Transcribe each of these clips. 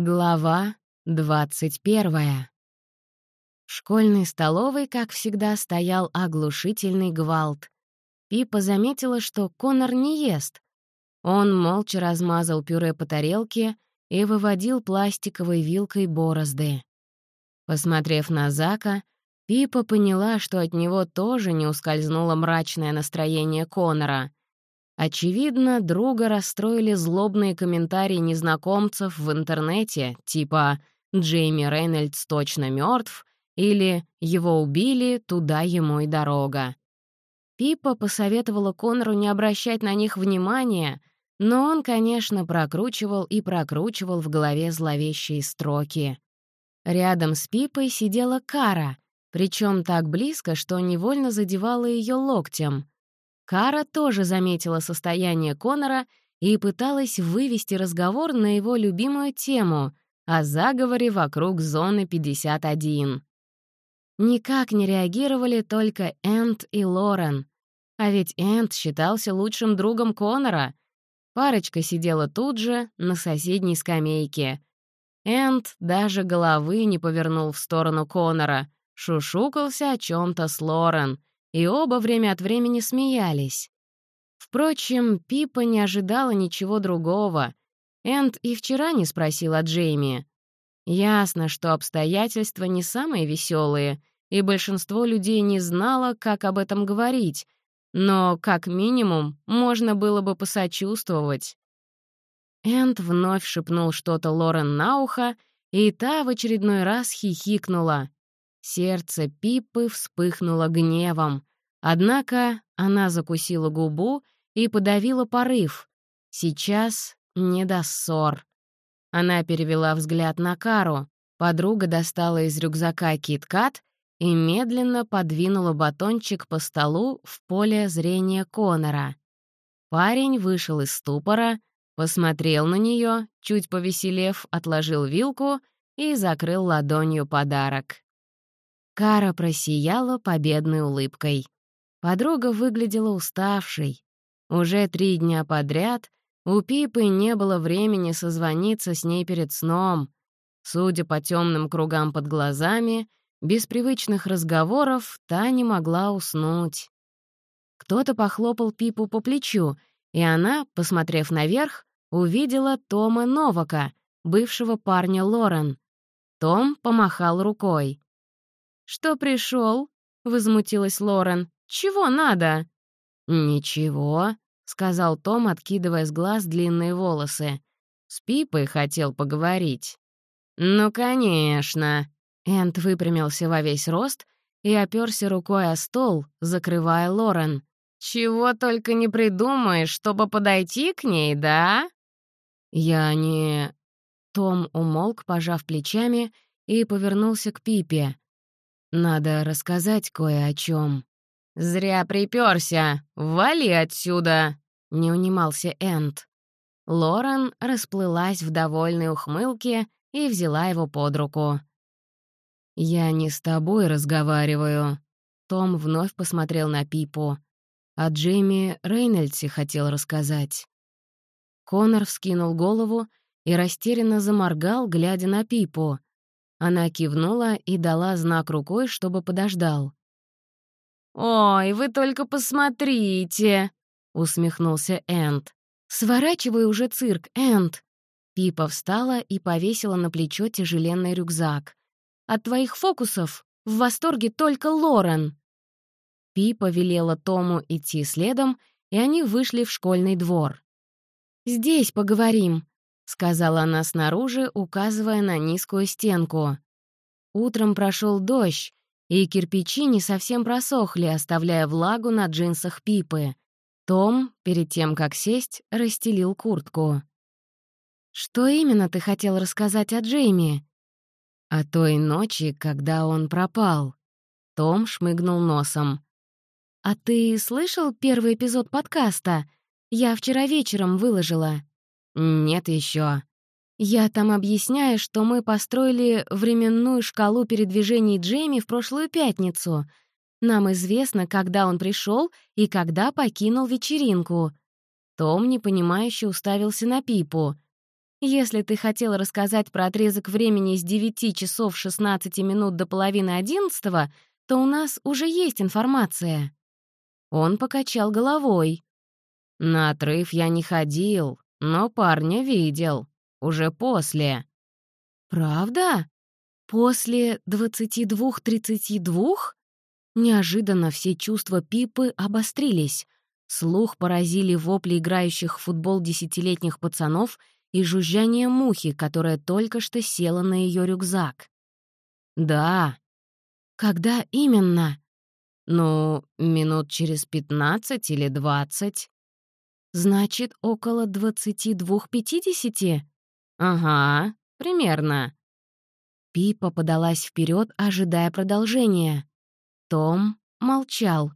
Глава двадцать первая. В школьной столовой, как всегда, стоял оглушительный гвалт. Пипа заметила, что Конор не ест. Он молча размазал пюре по тарелке и выводил пластиковой вилкой борозды. Посмотрев на Зака, Пипа поняла, что от него тоже не ускользнуло мрачное настроение Конора. Очевидно, друга расстроили злобные комментарии незнакомцев в интернете, типа «Джейми Рейнольдс точно мертв» или «Его убили, туда ему и дорога». Пипа посоветовала Конору не обращать на них внимания, но он, конечно, прокручивал и прокручивал в голове зловещие строки. Рядом с Пипой сидела Кара, причем так близко, что невольно задевала ее локтем — Кара тоже заметила состояние Конора и пыталась вывести разговор на его любимую тему — о заговоре вокруг зоны 51. Никак не реагировали только Энд и Лорен. А ведь Энд считался лучшим другом Конора. Парочка сидела тут же, на соседней скамейке. Энд даже головы не повернул в сторону Конора, шушукался о чем то с Лорен — и оба время от времени смеялись. Впрочем, Пипа не ожидала ничего другого. Энд и вчера не спросила Джейми. Ясно, что обстоятельства не самые веселые, и большинство людей не знало, как об этом говорить, но, как минимум, можно было бы посочувствовать. Энд вновь шепнул что-то Лорен на ухо, и та в очередной раз хихикнула. Сердце Пиппы вспыхнуло гневом. Однако она закусила губу и подавила порыв. Сейчас не до ссор. Она перевела взгляд на Кару. Подруга достала из рюкзака киткат и медленно подвинула батончик по столу в поле зрения Конора. Парень вышел из ступора, посмотрел на нее, чуть повеселев, отложил вилку и закрыл ладонью подарок. Кара просияла победной улыбкой. Подруга выглядела уставшей. Уже три дня подряд у Пипы не было времени созвониться с ней перед сном. Судя по темным кругам под глазами, без привычных разговоров та не могла уснуть. Кто-то похлопал Пипу по плечу, и она, посмотрев наверх, увидела Тома Новака, бывшего парня Лорен. Том помахал рукой. «Что пришел? возмутилась Лорен. «Чего надо?» «Ничего», — сказал Том, откидывая с глаз длинные волосы. «С Пипой хотел поговорить». «Ну, конечно». Энт выпрямился во весь рост и оперся рукой о стол, закрывая Лорен. «Чего только не придумаешь, чтобы подойти к ней, да?» «Я не...» Том умолк, пожав плечами, и повернулся к Пипе. Надо рассказать кое о чем. «Зря приперся! Вали отсюда!» — не унимался Энд. Лорен расплылась в довольной ухмылке и взяла его под руку. «Я не с тобой разговариваю», — Том вновь посмотрел на Пипу. А Джейми Рейнольдсе хотел рассказать. Конор вскинул голову и растерянно заморгал, глядя на Пипу. Она кивнула и дала знак рукой, чтобы подождал. «Ой, вы только посмотрите!» — усмехнулся Энд. «Сворачивай уже цирк, Энд!» Пипа встала и повесила на плечо тяжеленный рюкзак. «От твоих фокусов в восторге только Лорен!» Пипа велела Тому идти следом, и они вышли в школьный двор. «Здесь поговорим», — сказала она снаружи, указывая на низкую стенку. Утром прошел дождь, и кирпичи не совсем просохли, оставляя влагу на джинсах Пипы. Том, перед тем, как сесть, расстелил куртку. «Что именно ты хотел рассказать о Джейми?» «О той ночи, когда он пропал». Том шмыгнул носом. «А ты слышал первый эпизод подкаста? Я вчера вечером выложила». «Нет еще. Я там объясняю, что мы построили временную шкалу передвижений Джейми в прошлую пятницу. Нам известно, когда он пришел и когда покинул вечеринку». Том непонимающе уставился на Пипу. Если ты хотел рассказать про отрезок времени с 9 часов 16 минут до половины 11, то у нас уже есть информация». Он покачал головой. «На отрыв я не ходил, но парня видел. Уже после». «Правда? После 22-32?» Неожиданно все чувства Пипы обострились. Слух поразили вопли играющих в футбол десятилетних пацанов и жужжание мухи, которая только что села на ее рюкзак. «Да». «Когда именно?» «Ну, минут через пятнадцать или двадцать». «Значит, около двадцати двух-пятидесяти?» «Ага, примерно». Пипа подалась вперед, ожидая продолжения. Том молчал.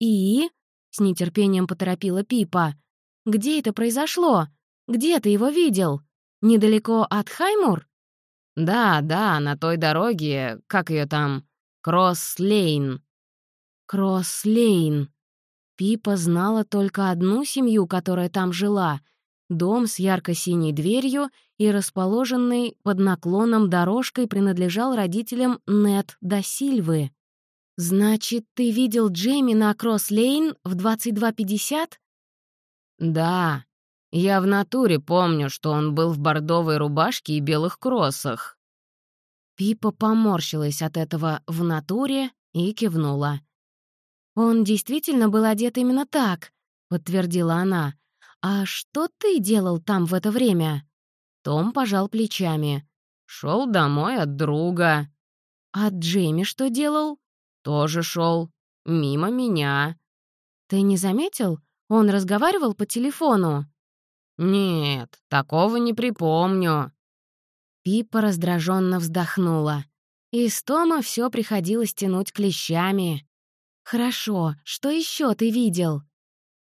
«И?» — с нетерпением поторопила Пипа. «Где это произошло? Где ты его видел? Недалеко от Хаймур?» «Да, да, на той дороге, как ее там, Кросс-Лейн». Кросс-Лейн. Пипа знала только одну семью, которая там жила — дом с ярко-синей дверью и расположенной под наклоном дорожкой принадлежал родителям Нат да Сильвы. «Значит, ты видел Джейми на Кросс-Лейн в 22.50?» «Да. Я в натуре помню, что он был в бордовой рубашке и белых кроссах». Пипа поморщилась от этого в натуре и кивнула. «Он действительно был одет именно так», — подтвердила она. «А что ты делал там в это время?» Том пожал плечами. Шел домой от друга». «А Джейми что делал?» Тоже шел Мимо меня. Ты не заметил? Он разговаривал по телефону. Нет, такого не припомню. Пипа раздраженно вздохнула. Из Тома все приходилось тянуть клещами. «Хорошо, что еще ты видел?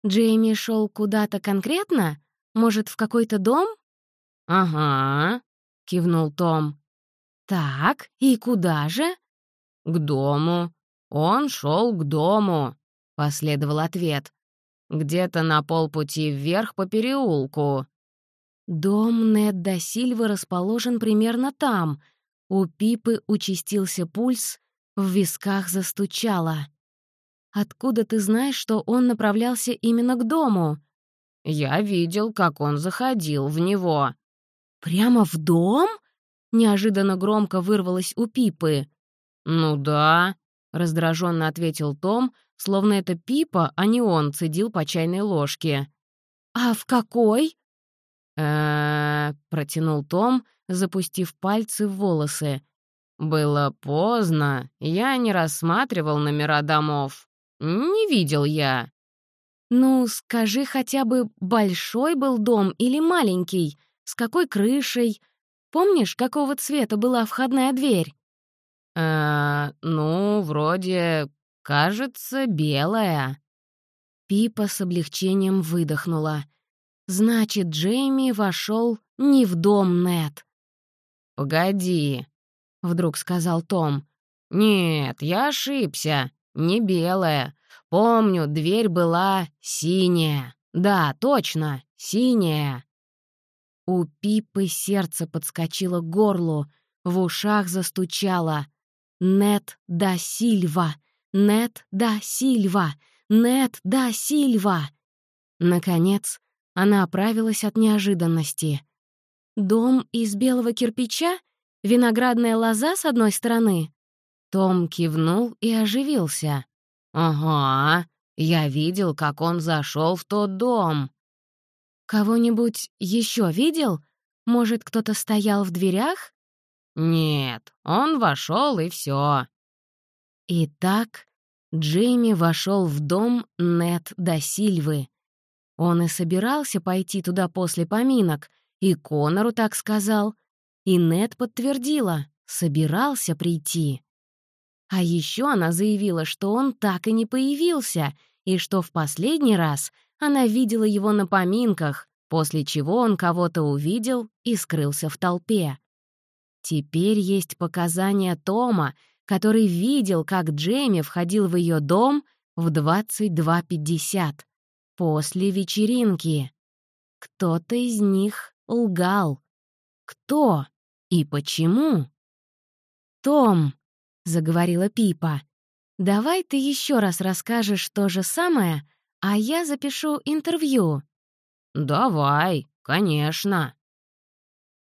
Джейми шел куда-то конкретно? Может, в какой-то дом?» «Ага», — кивнул Том. «Так, и куда же?» «К дому. «Он шел к дому», — последовал ответ. «Где-то на полпути вверх по переулку». Дом Недда Сильва расположен примерно там. У Пипы участился пульс, в висках застучало. «Откуда ты знаешь, что он направлялся именно к дому?» «Я видел, как он заходил в него». «Прямо в дом?» — неожиданно громко вырвалось у Пипы. «Ну да», — раздраженно ответил Том, словно это Пипа, а не он, цедил по чайной ложке. «А в какой?» э протянул Том, запустив пальцы в волосы. «Было поздно, я не рассматривал номера домов. Не видел я». «Ну, скажи хотя бы, большой был дом или маленький? С какой крышей? Помнишь, какого цвета была входная дверь?» «Э, ну, вроде, кажется, белая». Пипа с облегчением выдохнула. «Значит, Джейми вошел не в дом Нет». «Погоди», — вдруг сказал Том. «Нет, я ошибся. Не белая. Помню, дверь была синяя. Да, точно, синяя». У Пипы сердце подскочило к горлу, в ушах застучало. Нет да Сильва! Нет да Сильва! Нет да Сильва! Наконец, она оправилась от неожиданности. «Дом из белого кирпича? Виноградная лоза с одной стороны?» Том кивнул и оживился. «Ага, я видел, как он зашел в тот дом». «Кого-нибудь еще видел? Может, кто-то стоял в дверях?» «Нет, он вошел и все. Итак, Джейми вошел в дом Нет да Сильвы. Он и собирался пойти туда после поминок, и Конору так сказал, и Нет подтвердила, собирался прийти. А еще она заявила, что он так и не появился, и что в последний раз она видела его на поминках, после чего он кого-то увидел и скрылся в толпе. Теперь есть показания Тома, который видел, как Джейми входил в ее дом в 22.50 после вечеринки. Кто-то из них лгал. Кто и почему? «Том», — заговорила Пипа, — «давай ты еще раз расскажешь то же самое, а я запишу интервью». «Давай, конечно»,